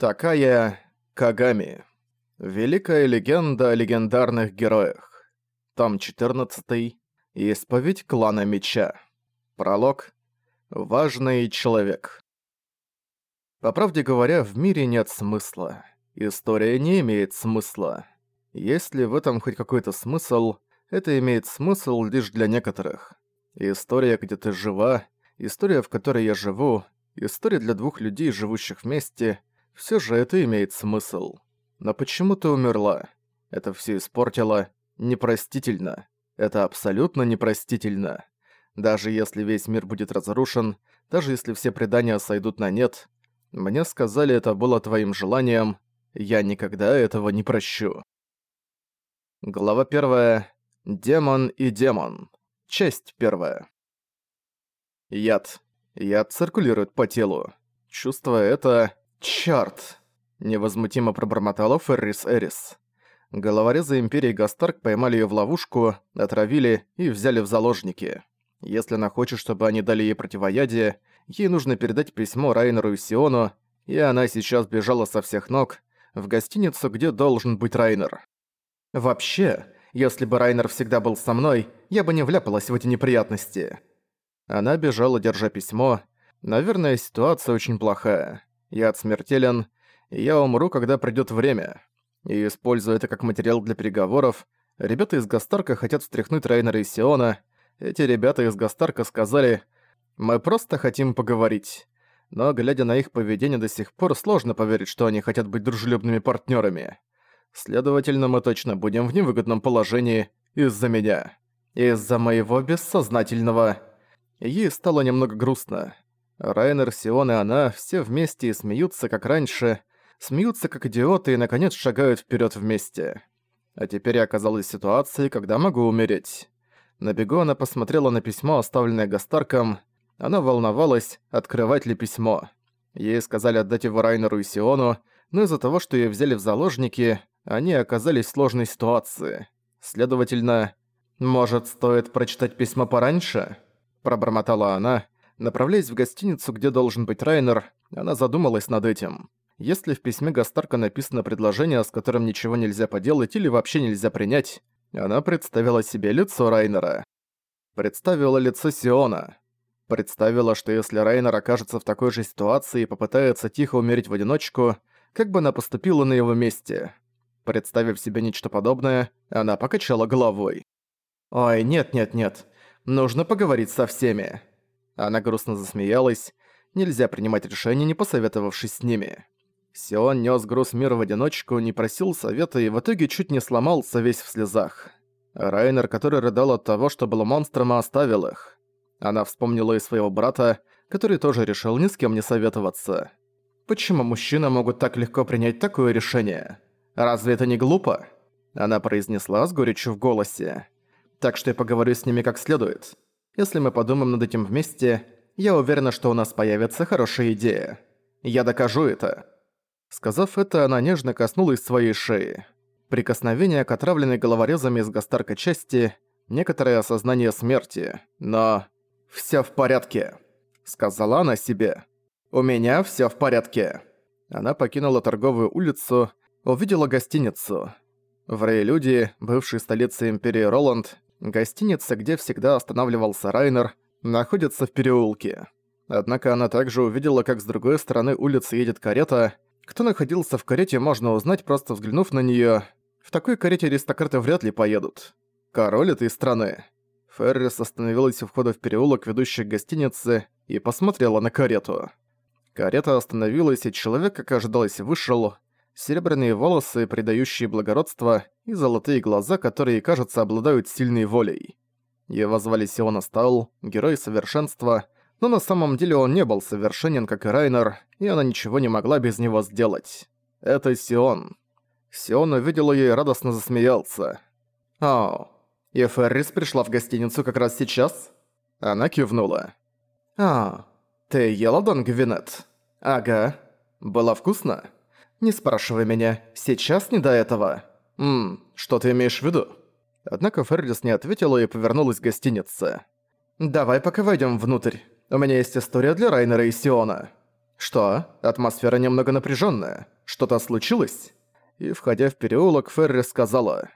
Такая Кагами. Великая легенда о легендарных героях. Том 14. Исповедь клана Меча. Пролог. Важный человек. По правде говоря, в мире нет смысла. История не имеет смысла. Если в этом хоть какой-то смысл, это имеет смысл лишь для некоторых. История, где ты жива, история, в которой я живу, история для двух людей, живущих вместе — все же это имеет смысл. Но почему ты умерла? Это все испортило. Непростительно. Это абсолютно непростительно. Даже если весь мир будет разрушен, даже если все предания сойдут на нет, мне сказали, это было твоим желанием, я никогда этого не прощу. Глава первая. Демон и демон. Часть первая. Яд. Яд циркулирует по телу. Чувствуя это, «Чёрт!» – невозмутимо пробормотала Феррис Эрис. Головорезы Империи Гастарк поймали её в ловушку, отравили и взяли в заложники. Если она хочет, чтобы они дали ей противоядие, ей нужно передать письмо Райнеру и Сиону, и она сейчас бежала со всех ног в гостиницу, где должен быть Райнер. «Вообще, если бы Райнер всегда был со мной, я бы не вляпалась в эти неприятности». Она бежала, держа письмо. Наверное, ситуация очень плохая. Яд смертелен, и я умру, когда придёт время. И используя это как материал для переговоров, ребята из Гастарка хотят встряхнуть Райнера и Сиона. Эти ребята из Гастарка сказали «Мы просто хотим поговорить». Но, глядя на их поведение до сих пор, сложно поверить, что они хотят быть дружелюбными партнёрами. Следовательно, мы точно будем в невыгодном положении из-за меня. Из-за моего бессознательного... Ей стало немного грустно. Райнер, Сион и она все вместе и смеются, как раньше, смеются как идиоты и, наконец, шагают вперед вместе. А теперь я оказалась в ситуации, когда могу умереть. На бегу она посмотрела на письмо, оставленное Гастарком. Она волновалась, открывать ли письмо. Ей сказали отдать его Райнеру и Сиону, но из-за того, что ее взяли в заложники, они оказались в сложной ситуации. Следовательно, «Может, стоит прочитать письмо пораньше?» Пробормотала она, Направляясь в гостиницу, где должен быть Райнер, она задумалась над этим. Если в письме Гастарка написано предложение, с которым ничего нельзя поделать или вообще нельзя принять, она представила себе лицо Райнера. Представила лицо Сиона. Представила, что если Райнер окажется в такой же ситуации и попытается тихо умереть в одиночку, как бы она поступила на его месте. Представив себе нечто подобное, она покачала головой. «Ой, нет-нет-нет, нужно поговорить со всеми». Она грустно засмеялась. Нельзя принимать решения, не посоветовавшись с ними. Сион нес груз мира в одиночку, не просил совета и в итоге чуть не сломался весь в слезах. Райнер, который рыдал от того, что был монстром, оставил их. Она вспомнила и своего брата, который тоже решил ни с кем не советоваться. «Почему мужчины могут так легко принять такое решение? Разве это не глупо?» Она произнесла с горечью в голосе. «Так что я поговорю с ними как следует. Если мы подумаем над этим вместе, я уверена, что у нас появится хорошая идея. Я докажу это». Сказав это, она нежно коснулась своей шеи. Прикосновение к отравленной головорезами из Гастарка части, некоторое осознание смерти, но... «Всё в порядке», — сказала она себе. «У меня всё в порядке». Она покинула торговую улицу, увидела гостиницу. В Рейлюде, бывшей столице Империи Роланд, Гостиница, где всегда останавливался Райнер, находится в переулке. Однако она также увидела, как с другой стороны улицы едет карета. Кто находился в карете, можно узнать, просто взглянув на неё. В такой карете аристократы вряд ли поедут. Король этой страны. Феррис остановилась у входа в переулок, ведущий к гостинице, и посмотрела на карету. Карета остановилась, и человек, как ожидалось, вышел серебряные волосы, придающие благородство, и золотые глаза, которые, кажется, обладают сильной волей. Его звали Сиона Стал, герой совершенства, но на самом деле он не был совершенен, как и Райнер, и она ничего не могла без него сделать. Это Сион. Сион увидел её и радостно засмеялся. «О, и Феррис пришла в гостиницу как раз сейчас?» Она кивнула. «А, ты ела Дон Гвинет?» «Ага. Было вкусно?» «Не спрашивай меня, сейчас не до этого». «Ммм, что ты имеешь в виду?» Однако Феррис не ответила и повернулась к гостинице. «Давай пока войдем внутрь. У меня есть история для Райнера и Сиона». «Что? Атмосфера немного напряженная. Что-то случилось?» И, входя в переулок, Ферри сказала.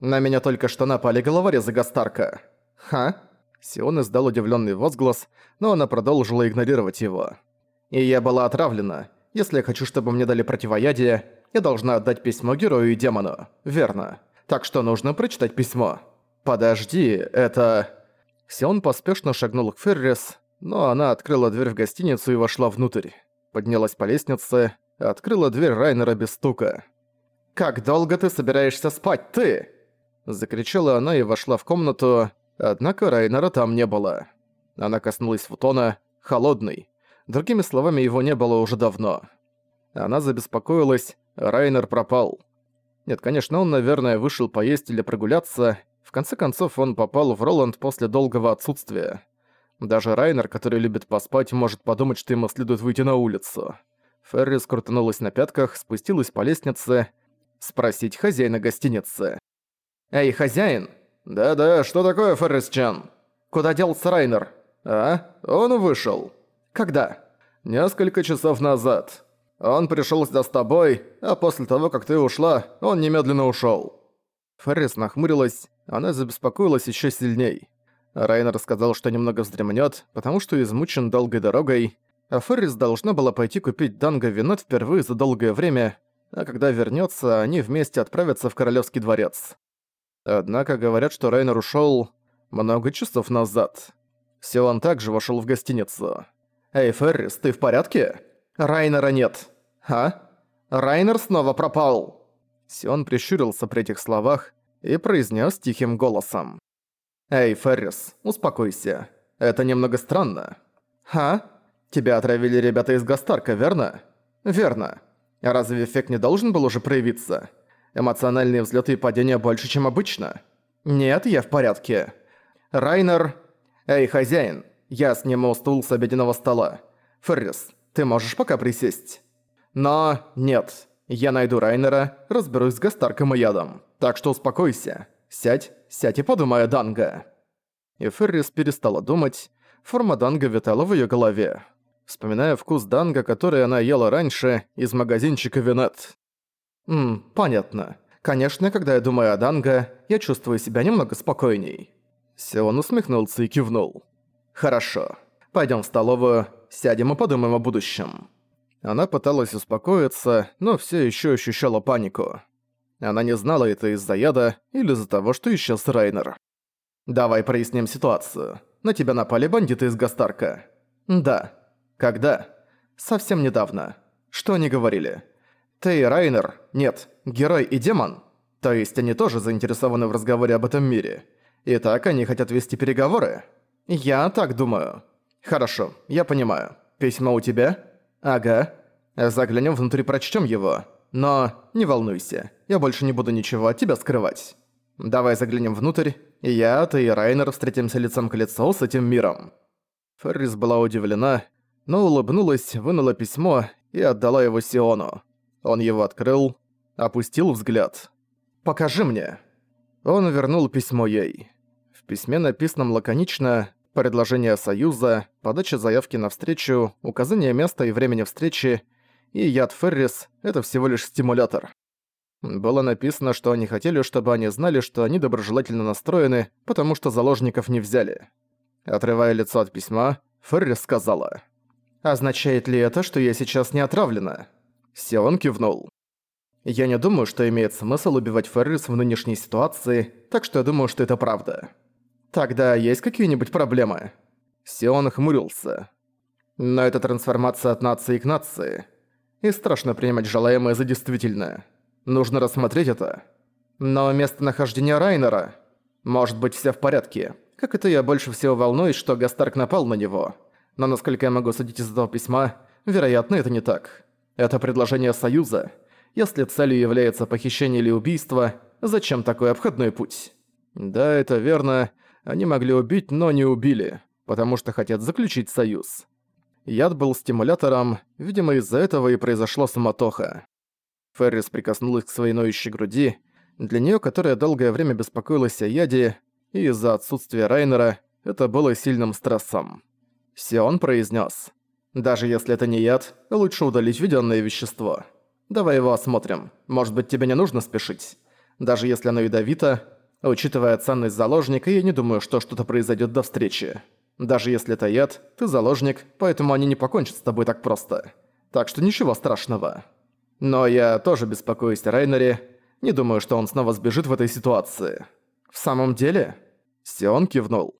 «На меня только что напали головорезы Гастарка». «Ха?» Сион издал удивленный возглас, но она продолжила игнорировать его. «И я была отравлена. Если я хочу, чтобы мне дали противоядие, я должна отдать письмо герою и демону. Верно. Так что нужно прочитать письмо. Подожди, это...» Сион поспешно шагнул к Феррис, но она открыла дверь в гостиницу и вошла внутрь. Поднялась по лестнице, открыла дверь Райнера без стука. «Как долго ты собираешься спать, ты?» Закричала она и вошла в комнату, однако Райнера там не было. Она коснулась футона, холодный. Другими словами, его не было уже давно. Она забеспокоилась, Райнер пропал. Нет, конечно, он, наверное, вышел поесть или прогуляться. В конце концов, он попал в Роланд после долгого отсутствия. Даже Райнер, который любит поспать, может подумать, что ему следует выйти на улицу. Ферри скрутанулась на пятках, спустилась по лестнице, спросить хозяина гостиницы. «Эй, хозяин!» «Да-да, что такое, Феррис-чан?» «Куда делся Райнер?» «А? Он вышел». «Когда?» «Несколько часов назад. Он пришел сюда с тобой, а после того, как ты ушла, он немедленно ушел. Феррис нахмурилась, она забеспокоилась еще сильней. Райнер сказал, что немного вздремнет, потому что измучен долгой дорогой, а Феррис должна была пойти купить Данго винот впервые за долгое время, а когда вернется, они вместе отправятся в Королевский дворец. Однако говорят, что Райнер ушел много часов назад. Силан также вошел в гостиницу. «Эй, Феррис, ты в порядке?» «Райнера нет». «А? Райнер снова пропал!» Сион прищурился при этих словах и произнес тихим голосом. «Эй, Феррис, успокойся. Это немного странно». «А? Тебя отравили ребята из Гастарка, верно?» «Верно. Разве эффект не должен был уже проявиться? Эмоциональные взлеты и падения больше, чем обычно. Нет, я в порядке. Райнер... Эй, хозяин, я сниму стул с обеденного стола. Феррис, ты можешь пока присесть? Но нет. Я найду Райнера, разберусь с Гастарком и ядом. Так что успокойся. Сядь, сядь и подумай о Данго. И Феррис перестала думать. Форма Данго витала в её голове вспоминая вкус данга, который она ела раньше из магазинчика Винет. «Ммм, понятно. Конечно, когда я думаю о данго, я чувствую себя немного спокойней». Сион усмехнулся и кивнул. «Хорошо. Пойдем в столовую, сядем и подумаем о будущем». Она пыталась успокоиться, но все еще ощущала панику. Она не знала, это из-за яда или из-за того, что исчез Райнер. «Давай проясним ситуацию. На тебя напали бандиты из Гастарка». «Да. Когда? Совсем недавно. Что они говорили? Ты и Райнер? Нет, герой и демон? То есть они тоже заинтересованы в разговоре об этом мире. Итак, они хотят вести переговоры? Я так думаю. Хорошо, я понимаю. Письмо у тебя? Ага. Заглянем внутрь, прочтем его. Но не волнуйся, я больше не буду ничего от тебя скрывать. Давай заглянем внутрь, и я, ты и Райнер встретимся лицом к лицу с этим миром. Феррис была удивлена, но улыбнулась, вынула письмо и отдала его Сиону. Он его открыл, опустил взгляд. «Покажи мне». Он вернул письмо ей. В письме написано лаконично «Предложение союза», подача заявки на встречу, указание места и времени встречи, и яд Феррис — это всего лишь стимулятор. Было написано, что они хотели, чтобы они знали, что они доброжелательно настроены, потому что заложников не взяли. Отрывая лицо от письма, Феррис сказала — Означает ли это, что я сейчас не отравлена? Сион кивнул. Я не думаю, что имеет смысл убивать Феррис в нынешней ситуации, так что я думаю, что это правда. Тогда есть какие-нибудь проблемы? Сион хмурился. Но это трансформация от нации к нации. И страшно принимать желаемое за действительное. Нужно рассмотреть это. Но местонахождение Райнера... Может быть, все в порядке. Как это я больше всего волнуюсь, что Гастарк напал на него. Но насколько я могу судить из этого письма, вероятно, это не так. Это предложение Союза. Если целью является похищение или убийство, зачем такой обходной путь? Да, это верно. Они могли убить, но не убили, потому что хотят заключить союз. Яд был стимулятором, видимо, из-за этого и произошло самотоха. Феррис прикоснулась к своей ноющей груди. Для неё, которая долгое время беспокоилась о яде, и из-за отсутствия Райнера, это было сильным стрессом. Сион произнес: Даже если это не яд, лучше удалить введённое вещество. Давай его осмотрим. Может быть, тебе не нужно спешить. Даже если оно ядовито, учитывая ценность заложника, я не думаю, что что-то произойдет до встречи. Даже если это яд, ты заложник, поэтому они не покончат с тобой так просто. Так что ничего страшного. Но я тоже беспокоюсь о Райнере. Не думаю, что он снова сбежит в этой ситуации. В самом деле? Сион кивнул.